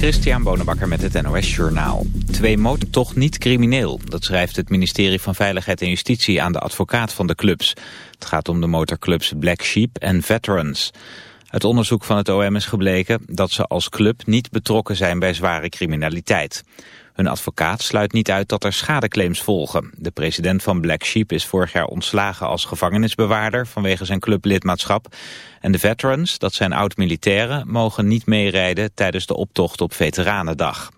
Christian Bonenbakker met het NOS Journaal. Twee motor toch niet crimineel. Dat schrijft het ministerie van Veiligheid en Justitie aan de advocaat van de clubs. Het gaat om de motorclubs Black Sheep en Veterans. Het onderzoek van het OM is gebleken dat ze als club niet betrokken zijn bij zware criminaliteit. Hun advocaat sluit niet uit dat er schadeclaims volgen. De president van Black Sheep is vorig jaar ontslagen als gevangenisbewaarder vanwege zijn clublidmaatschap. En de veterans, dat zijn oud-militairen, mogen niet meerijden tijdens de optocht op Veteranendag.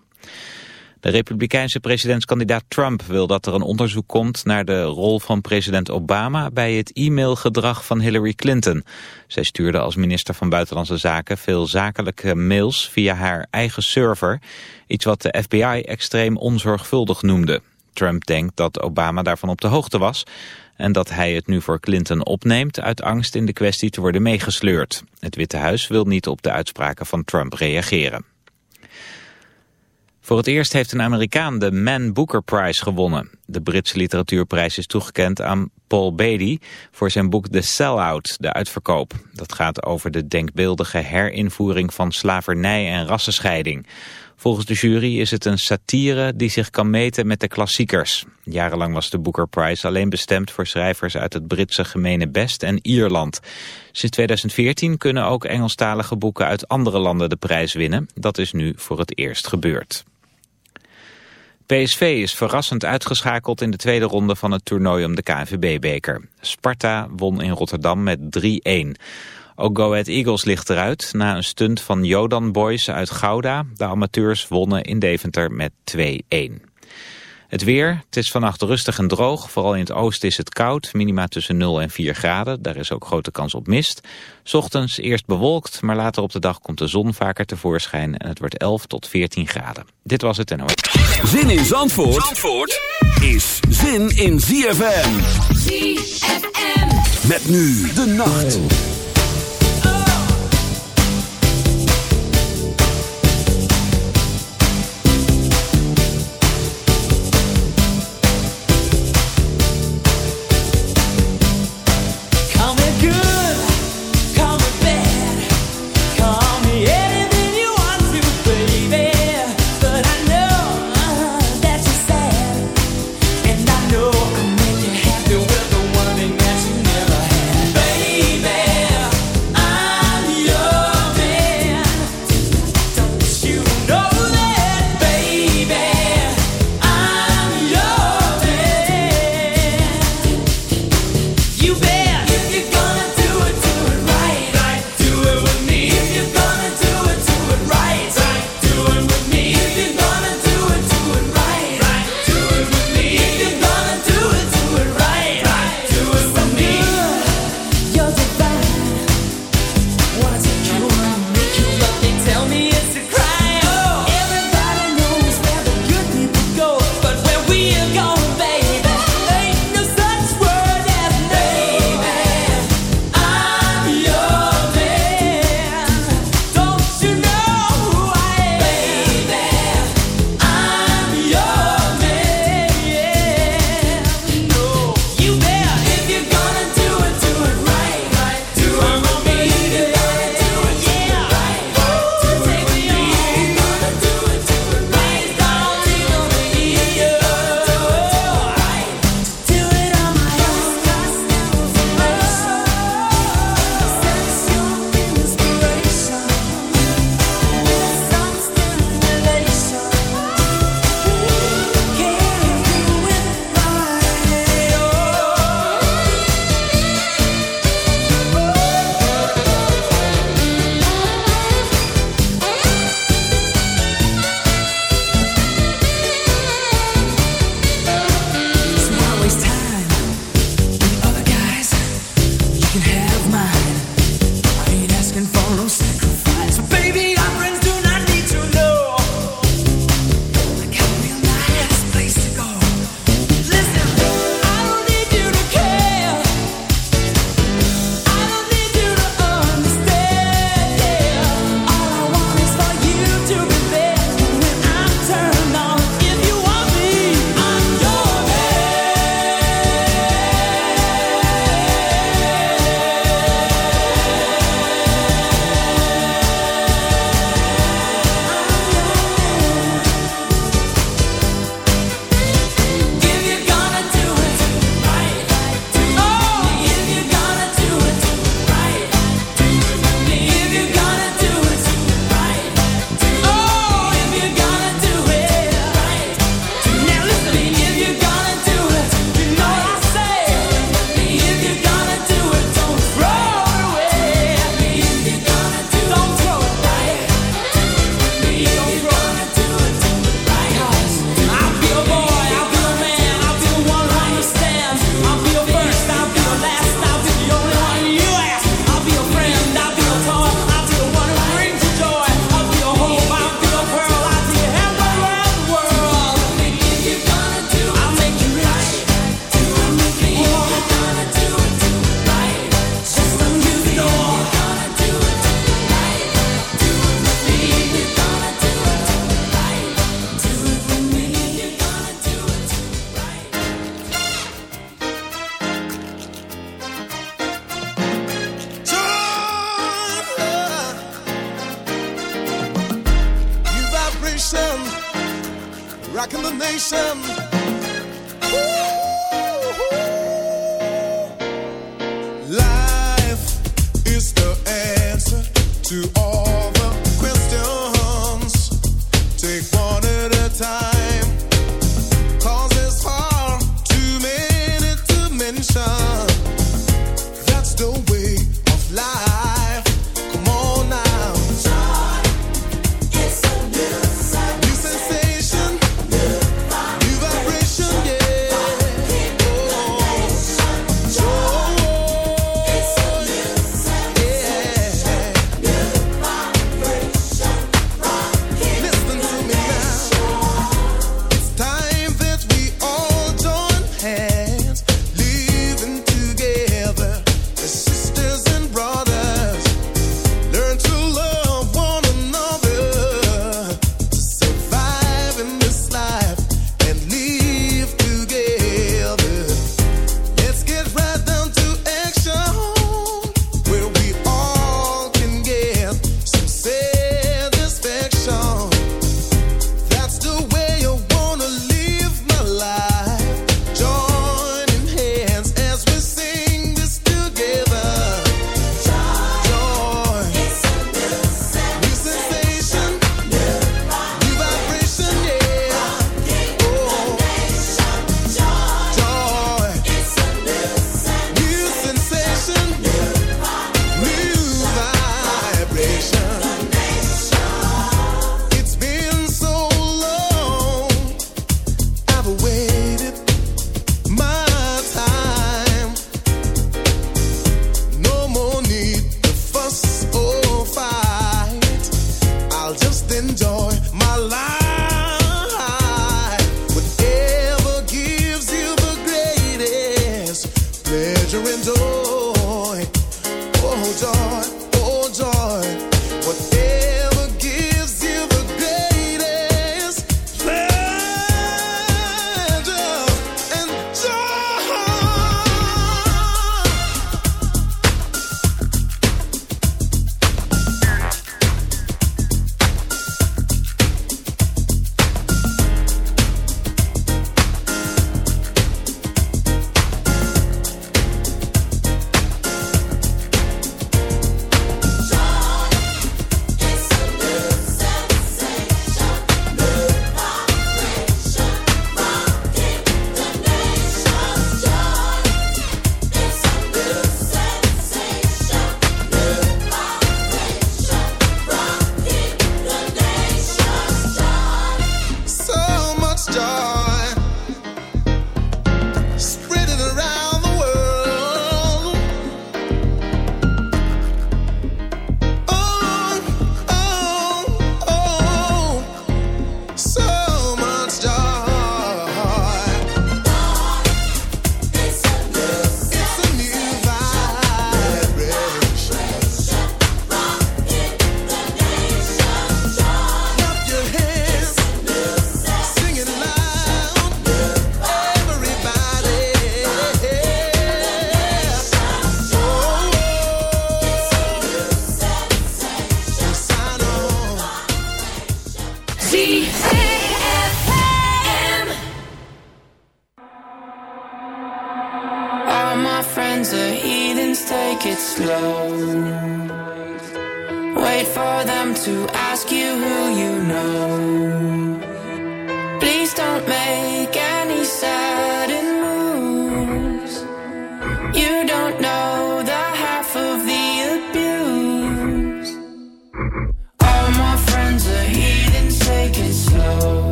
De republikeinse presidentskandidaat Trump wil dat er een onderzoek komt naar de rol van president Obama bij het e-mailgedrag van Hillary Clinton. Zij stuurde als minister van Buitenlandse Zaken veel zakelijke mails via haar eigen server, iets wat de FBI extreem onzorgvuldig noemde. Trump denkt dat Obama daarvan op de hoogte was en dat hij het nu voor Clinton opneemt uit angst in de kwestie te worden meegesleurd. Het Witte Huis wil niet op de uitspraken van Trump reageren. Voor het eerst heeft een Amerikaan de Man Booker Prize gewonnen. De Britse literatuurprijs is toegekend aan Paul Beatty voor zijn boek The Sellout, de uitverkoop. Dat gaat over de denkbeeldige herinvoering van slavernij en rassenscheiding. Volgens de jury is het een satire die zich kan meten met de klassiekers. Jarenlang was de Booker Prize alleen bestemd voor schrijvers uit het Britse gemene best en Ierland. Sinds 2014 kunnen ook Engelstalige boeken uit andere landen de prijs winnen. Dat is nu voor het eerst gebeurd. PSV is verrassend uitgeschakeld in de tweede ronde van het toernooi om de KNVB-beker. Sparta won in Rotterdam met 3-1. Ook Go Ahead Eagles ligt eruit na een stunt van Jodan Boys uit Gouda. De amateurs wonnen in Deventer met 2-1. Het weer, het is vannacht rustig en droog. Vooral in het oosten is het koud, minima tussen 0 en 4 graden. Daar is ook grote kans op mist. Ochtends eerst bewolkt, maar later op de dag komt de zon vaker tevoorschijn... en het wordt 11 tot 14 graden. Dit was het en hoor. Zin in Zandvoort, Zandvoort is zin in ZFM. ZFM. Met nu de nacht.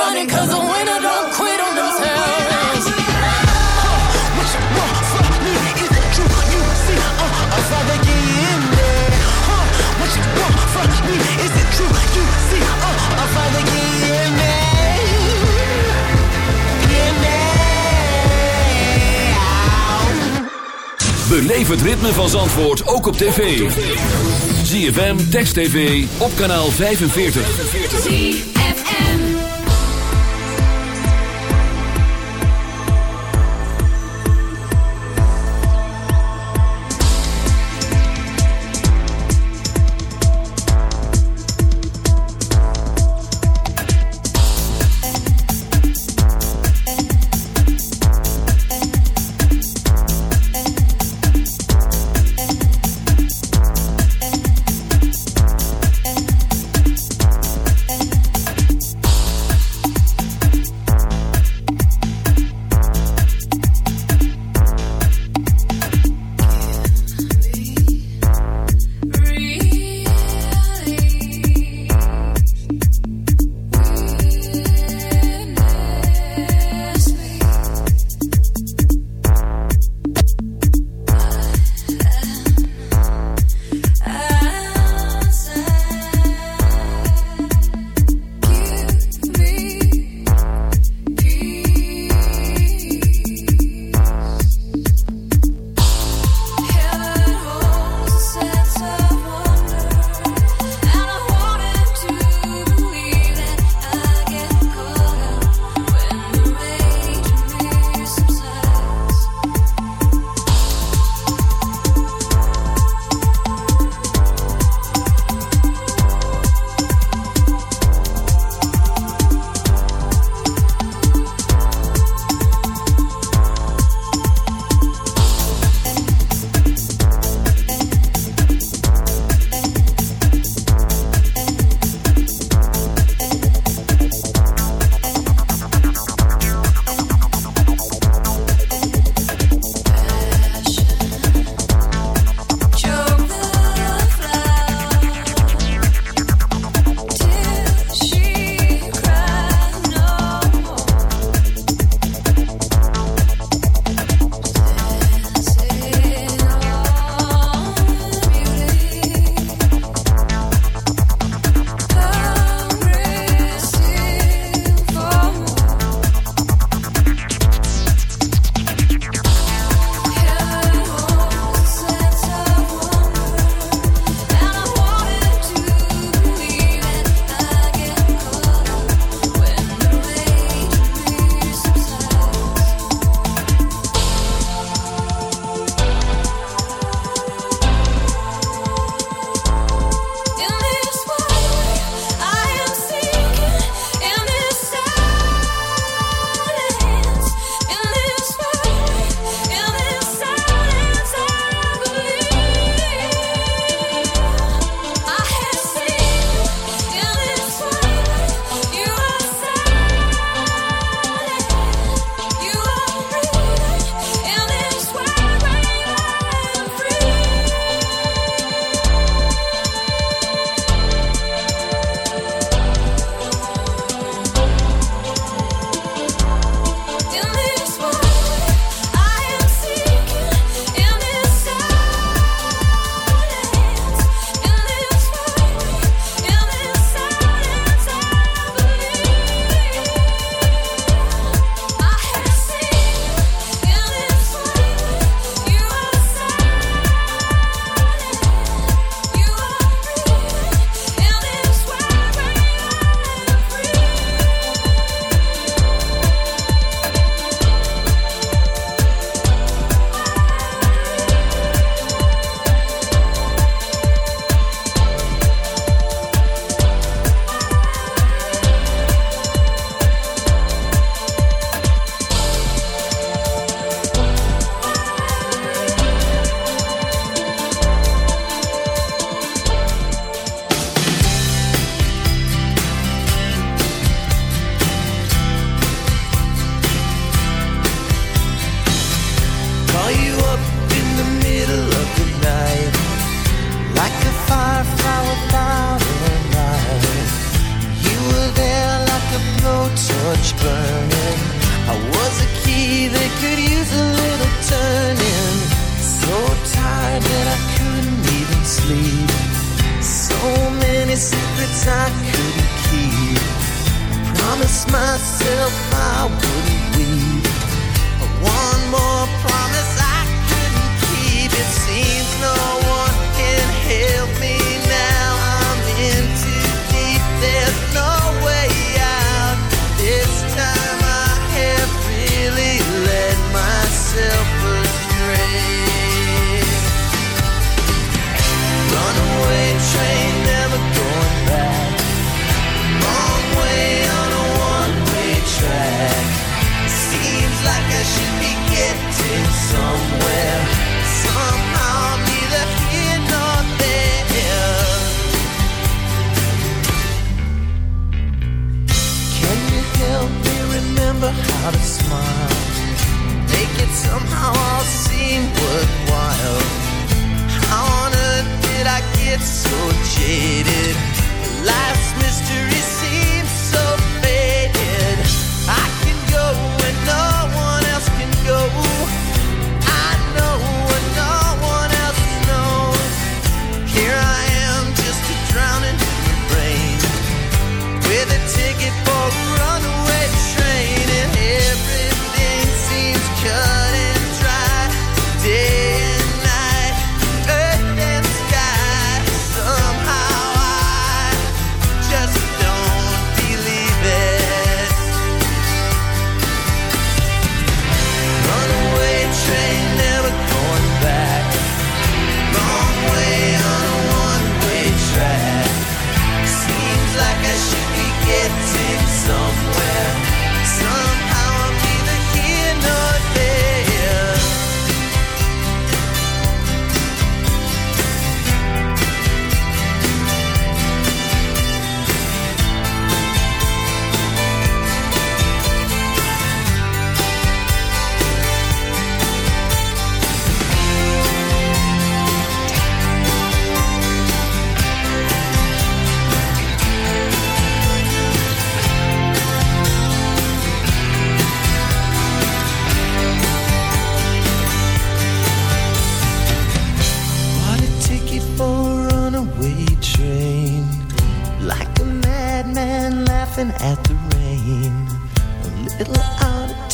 running 'cause the winner don't quit on themselves. What you want from me? Is it true? You see, uh, a father get in there. Huh? What you want from me? Is it true? You see, uh, a father get in there. In there. Beleef het ritme van Zandvoort ook op tv. ZFM, Text TV, op kanaal 45.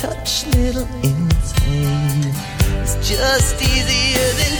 Touch, little insane. It's just easier than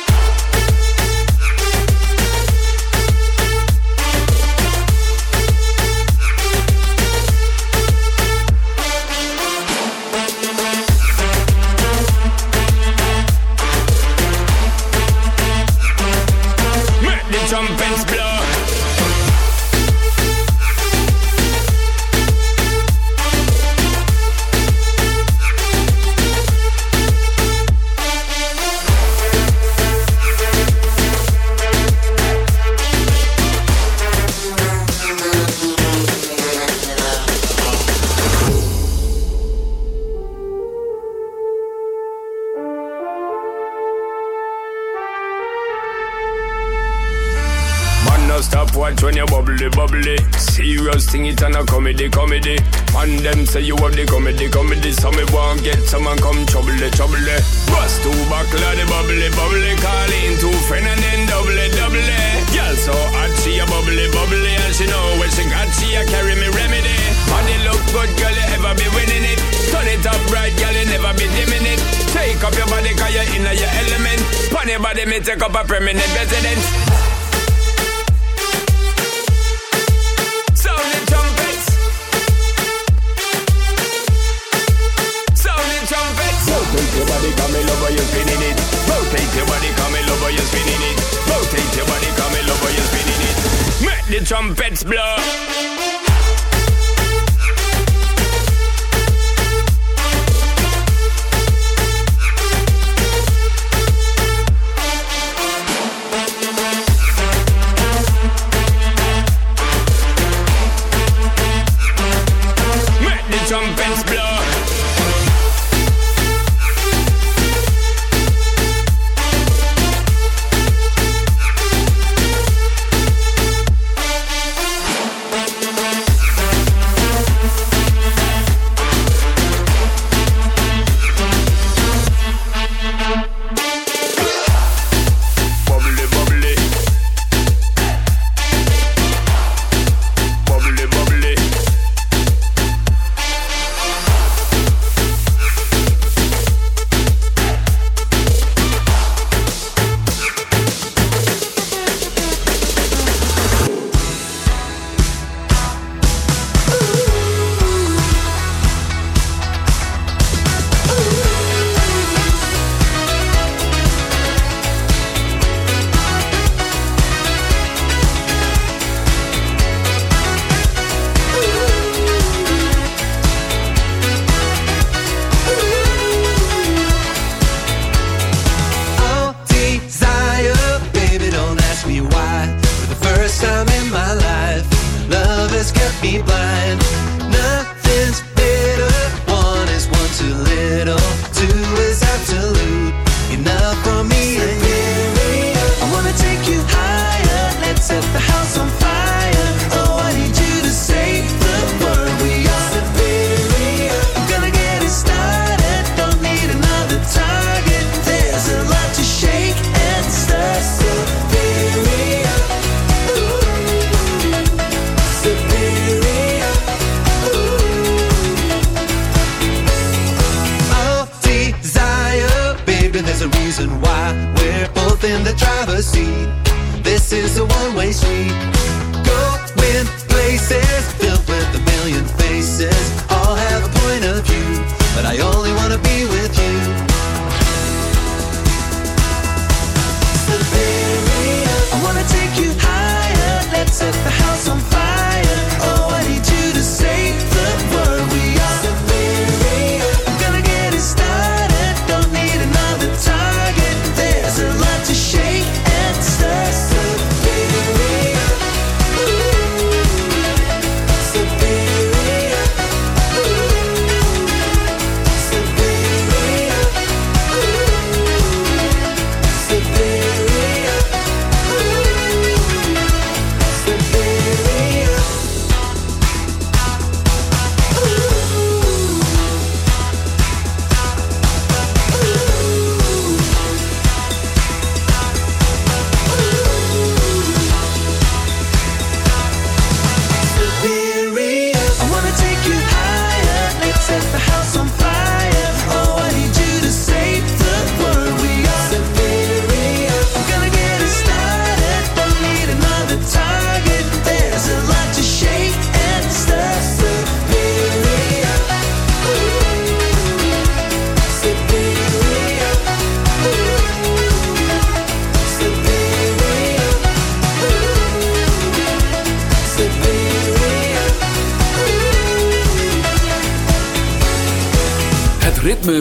Say you have the comedy, comedy, so me won't get someone trumpets blow driver's seat. This is a one way street. Going places filled with a million faces. All have a point of view, but I only want to be with you. I want to take you higher. Let's set the house on fire.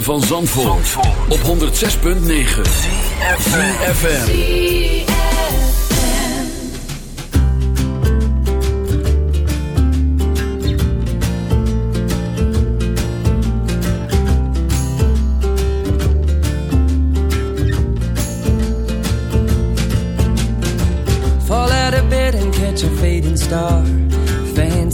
van Zandvoort, Zandvoort. op 106.9 CFFM Fall out of bed and catch a fading star.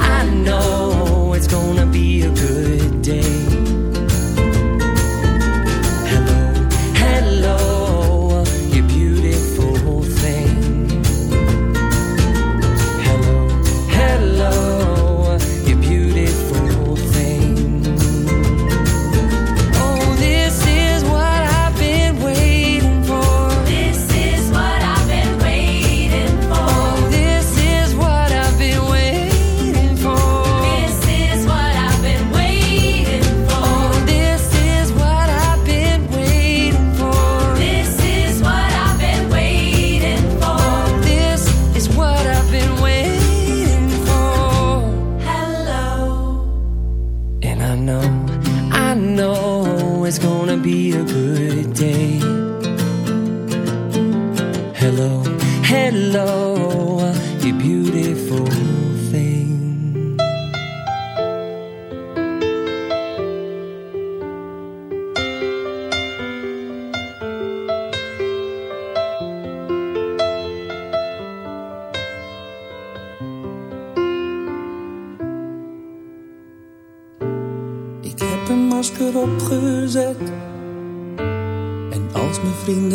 I know it's gonna be a good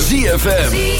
ZFM.